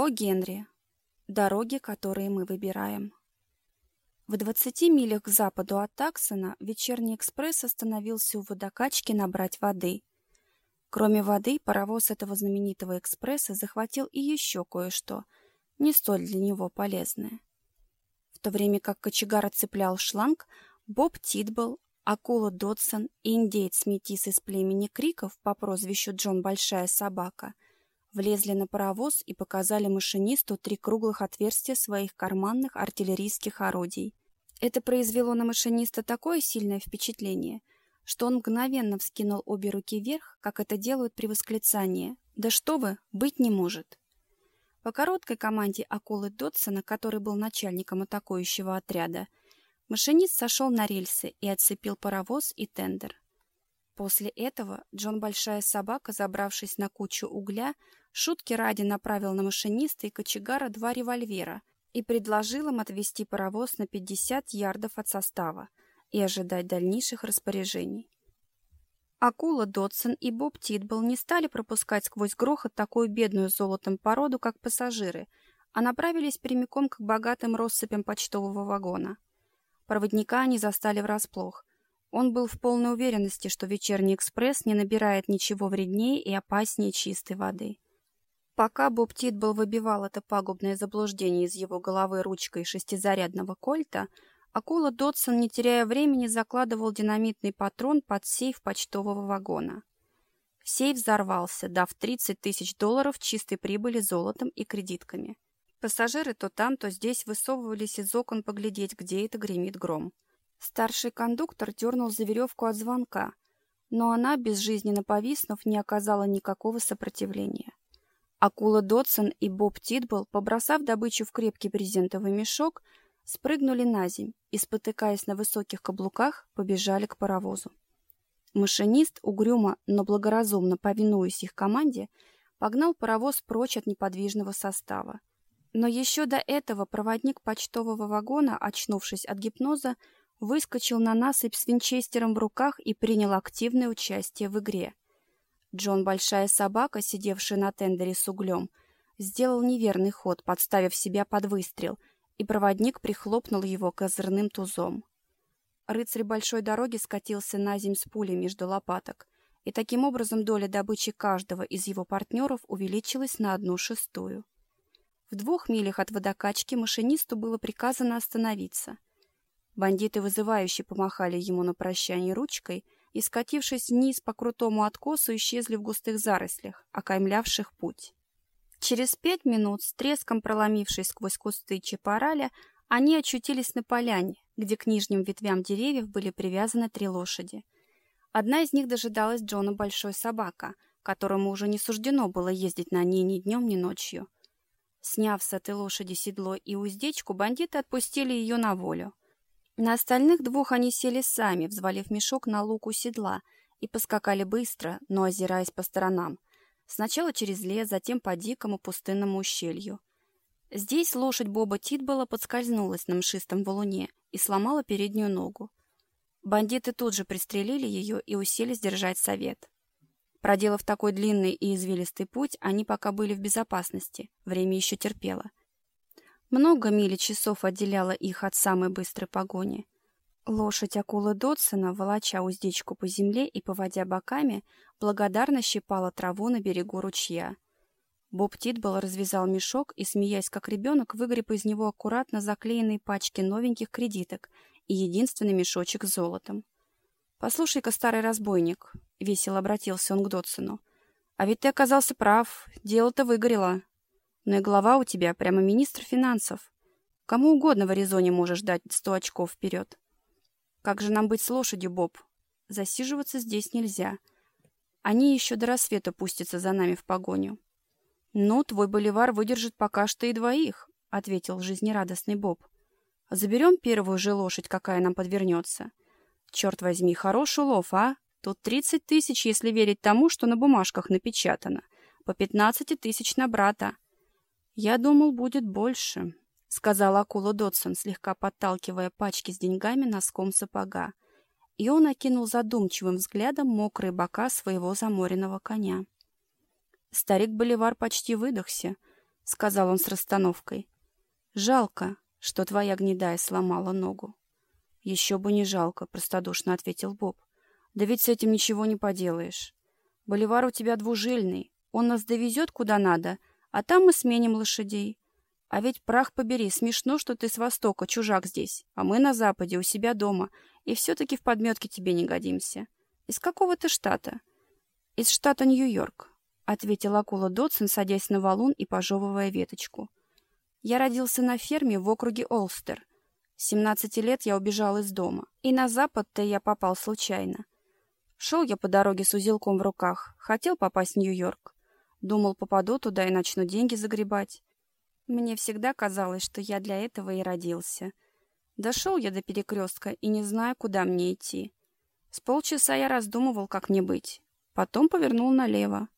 О. Генри. Дороги, которые мы выбираем. В 20 милях к западу от Таксона вечерний экспресс остановился у водокачки набрать воды. Кроме воды, паровоз этого знаменитого экспресса захватил и еще кое-что, не столь для него полезное. В то время как кочегар отцеплял шланг, Боб Тидбол, акула Додсон и индеец-метис из племени Криков по прозвищу Джон Большая Собака – влезли на паровоз и показали машинисту три круглых отверстия своих карманных артиллерийских орудий. Это произвело на машиниста такое сильное впечатление, что он мгновенно вскинул обе руки вверх, как это делают при восклицании «Да что вы, быть не может!». По короткой команде акулы Дотсона, который был начальником атакующего отряда, машинист сошел на рельсы и отцепил паровоз и тендер. После этого Джон Большая Собака, забравшись на кучу угля, шутки ради направил на машиниста и кочегара два револьвера и предложил им отвести паровоз на 50 ярдов от состава и ожидать дальнейших распоряжений. Акула Додсон и Боб Титбл не стали пропускать сквозь грохот такую бедную золотом породу, как пассажиры, а направились прямиком к богатым россыпям почтового вагона. Проводника они застали врасплох. Он был в полной уверенности, что вечерний экспресс не набирает ничего вреднее и опаснее чистой воды. Пока Боб Титбл выбивал это пагубное заблуждение из его головы ручкой шестизарядного кольта, акула Додсон, не теряя времени, закладывал динамитный патрон под сейф почтового вагона. Сейф взорвался, дав 30 тысяч долларов чистой прибыли золотом и кредитками. Пассажиры то там, то здесь высовывались из окон поглядеть, где это гремит гром. Старший кондуктор дернул за веревку от звонка, но она, безжизненно повиснув, не оказала никакого сопротивления. Акула Додсон и Боб Титбл, побросав добычу в крепкий брезентовый мешок, спрыгнули на земь и, спотыкаясь на высоких каблуках, побежали к паровозу. Машинист, угрюмо, но благоразумно повинуясь их команде, погнал паровоз прочь от неподвижного состава. Но еще до этого проводник почтового вагона, очнувшись от гипноза, выскочил на насыпь с винчестером в руках и принял активное участие в игре. Джон Большая Собака, сидевший на тендере с углем, сделал неверный ход, подставив себя под выстрел, и проводник прихлопнул его козырным тузом. Рыцарь большой дороги скатился на земь с пулей между лопаток, и таким образом доля добычи каждого из его партнеров увеличилась на одну шестую. В двух милях от водокачки машинисту было приказано остановиться — Бандиты вызывающе помахали ему на прощание ручкой и, скатившись вниз по крутому откосу, исчезли в густых зарослях, окаймлявших путь. Через пять минут, с треском проломившись сквозь кусты чапараля, они очутились на поляне, где к нижним ветвям деревьев были привязаны три лошади. Одна из них дожидалась Джона Большой Собака, которому уже не суждено было ездить на ней ни днем, ни ночью. Сняв с этой лошади седло и уздечку, бандиты отпустили ее на волю. На остальных двух они сели сами, взвалив мешок на луку седла, и поскакали быстро, но озираясь по сторонам. Сначала через лес, затем по дикому пустынному ущелью. Здесь лошадь Боба Титбола подскользнулась на мшистом валуне и сломала переднюю ногу. Бандиты тут же пристрелили ее и уселись держать совет. Проделав такой длинный и извилистый путь, они пока были в безопасности, время еще терпело. Много мили часов отделяло их от самой быстрой погони. Лошадь акулы Додсона, волоча уздечку по земле и поводя боками, благодарно щипала траву на берегу ручья. Боб Титбол развязал мешок и, смеясь как ребенок, выгреб из него аккуратно заклеенные пачки новеньких кредиток и единственный мешочек с золотом. «Послушай-ка, старый разбойник», — весело обратился он к Додсону, — «а ведь ты оказался прав, дело-то выгорело. И голова у тебя прямо министр финансов. Кому угодно в Аризоне можешь дать сто очков вперед. Как же нам быть с лошадью, Боб? Засиживаться здесь нельзя. Они еще до рассвета пустятся за нами в погоню. «Ну, твой боливар выдержит пока что и двоих», — ответил жизнерадостный Боб. «Заберем первую же лошадь, какая нам подвернется. Черт возьми, хороший улов, а? Тут тридцать тысяч, если верить тому, что на бумажках напечатано. По пятнадцати тысяч на брата. «Я думал, будет больше», — сказала акула Додсон, слегка подталкивая пачки с деньгами носком сапога. И он окинул задумчивым взглядом мокрые бока своего заморенного коня. Старик Боливар почти выдохся. сказал он с расстановкой. «Жалко, что твоя гнедая сломала ногу». «Еще бы не жалко», — простодушно ответил Боб. «Да ведь с этим ничего не поделаешь. Боливар у тебя двужильный. Он нас довезет куда надо, а там мы сменим лошадей. А ведь, прах побери, смешно, что ты с востока, чужак здесь, а мы на западе, у себя дома, и все-таки в подметке тебе не годимся. Из какого ты штата? Из штата Нью-Йорк, — ответил акула Дотсон, садясь на валун и пожевывая веточку. Я родился на ферме в округе Олстер. С 17 лет я убежал из дома, и на запад-то я попал случайно. Шел я по дороге с узелком в руках, хотел попасть в Нью-Йорк. Думал, попаду туда и начну деньги загребать. Мне всегда казалось, что я для этого и родился. Дошел я до перекрестка и не знаю, куда мне идти. С полчаса я раздумывал, как мне быть. Потом повернул налево.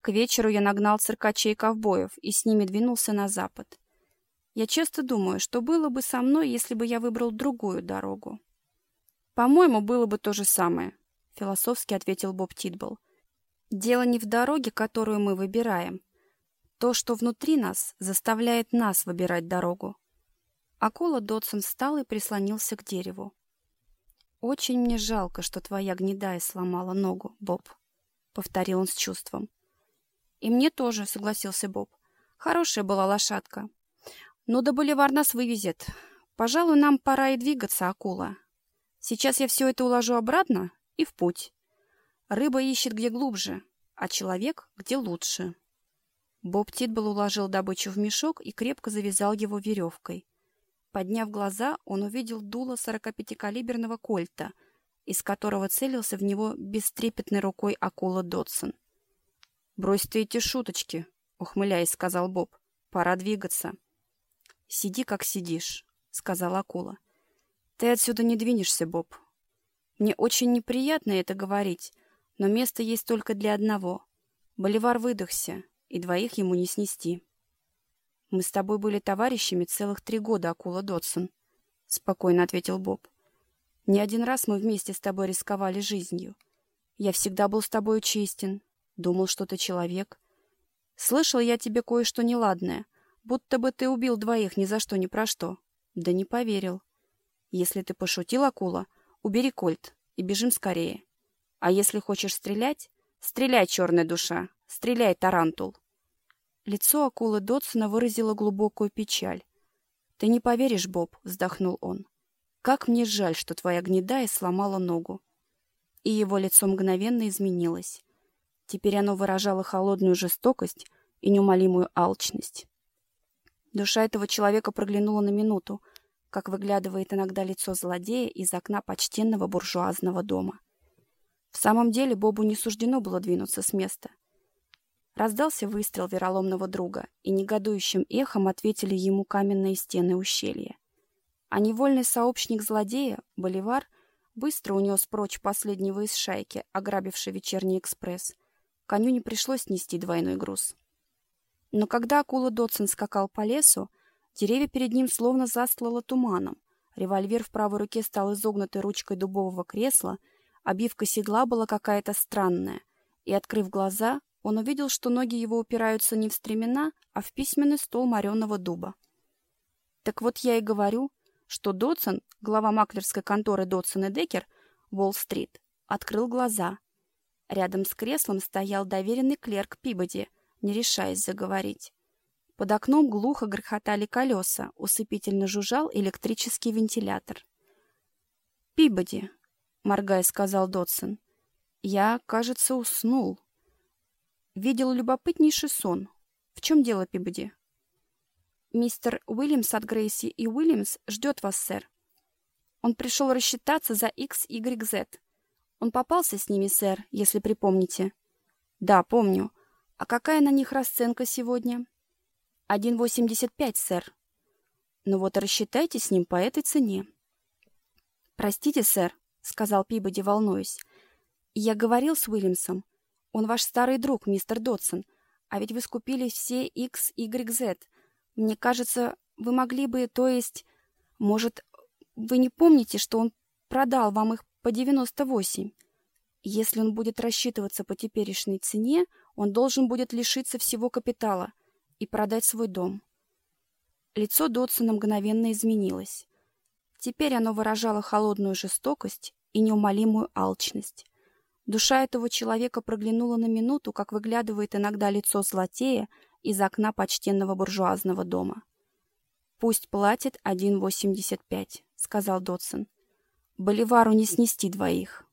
К вечеру я нагнал циркачей ковбоев и с ними двинулся на запад. Я часто думаю, что было бы со мной, если бы я выбрал другую дорогу. «По-моему, было бы то же самое», — философски ответил Боб Титбол. «Дело не в дороге, которую мы выбираем, то, что внутри нас, заставляет нас выбирать дорогу. Акула Додсон встал и прислонился к дереву. «Очень мне жалко, что твоя гнедая сломала ногу, Боб», — повторил он с чувством. «И мне тоже», — согласился Боб. «Хорошая была лошадка. Ну да боливар нас вывезет. Пожалуй, нам пора и двигаться, акула. Сейчас я все это уложу обратно и в путь. Рыба ищет где глубже, а человек где лучше». Боб Титбл уложил добычу в мешок и крепко завязал его веревкой. Подняв глаза, он увидел дуло 45-калиберного кольта, из которого целился в него бестрепетной рукой акула Дотсон. «Брось ты эти шуточки», — ухмыляясь, сказал Боб. «Пора двигаться». «Сиди, как сидишь», — сказала акула. «Ты отсюда не двинешься, Боб. Мне очень неприятно это говорить, но место есть только для одного. Боливар выдохся, и двоих ему не снести. «Мы с тобой были товарищами целых три года, акула Додсон», — спокойно ответил Боб. «Не один раз мы вместе с тобой рисковали жизнью. Я всегда был с тобой честен, думал, что ты человек. Слышал я тебе кое-что неладное, будто бы ты убил двоих ни за что ни про что. Да не поверил. Если ты пошутил, акула, убери кольт и бежим скорее. А если хочешь стрелять, стреляй, черная душа, Стреляй, тарантул!» Лицо акулы Додсона выразило глубокую печаль. «Ты не поверишь, Боб», — вздохнул он. «Как мне жаль, что твоя гнедая сломала ногу». И его лицо мгновенно изменилось. Теперь оно выражало холодную жестокость и неумолимую алчность. Душа этого человека проглянула на минуту, как выглядывает иногда лицо злодея из окна почтенного буржуазного дома. В самом деле Бобу не суждено было двинуться с места — Раздался выстрел вероломного друга, и негодующим эхом ответили ему каменные стены ущелья. А невольный сообщник злодея, Боливар, быстро унес прочь последнего из шайки, ограбивший вечерний экспресс. Коню не пришлось нести двойной груз. Но когда акула Дотсон скакал по лесу, деревья перед ним словно застлало туманом. Револьвер в правой руке стал изогнутой ручкой дубового кресла, обивка седла была какая-то странная, и, открыв глаза, он увидел, что ноги его упираются не в стремена, а в письменный стол мореного дуба. Так вот я и говорю, что Додсон, глава маклерской конторы Додсон и Декер, Уолл-стрит, открыл глаза. Рядом с креслом стоял доверенный клерк Пибоди, не решаясь заговорить. Под окном глухо грохотали колеса, усыпительно жужжал электрический вентилятор. «Пибоди», — моргая сказал Додсон, — «я, кажется, уснул» видел любопытнейший сон. В чем дело, Пибоди? Мистер Уильямс от Грейси и Уильямс ждет вас, сэр. Он пришел рассчитаться за X, Y, Z. Он попался с ними, сэр, если припомните. Да, помню. А какая на них расценка сегодня? 1,85, сэр. Ну вот рассчитайте с ним по этой цене. Простите, сэр, сказал Пибоди, волнуясь. Я говорил с Уильямсом. Он ваш старый друг, мистер Додсон. А ведь вы скупили все X, Y, Z. Мне кажется, вы могли бы, то есть... Может, вы не помните, что он продал вам их по 98? Если он будет рассчитываться по теперешней цене, он должен будет лишиться всего капитала. и продать свой дом. Лицо Дотсона мгновенно изменилось. Теперь оно выражало холодную жестокость и неумолимую алчность. Душа этого человека проглянула на минуту, как выглядывает иногда лицо злотея из окна почтенного буржуазного дома. «Пусть платит 1,85», — сказал Дотсон. «Боливару не снести двоих».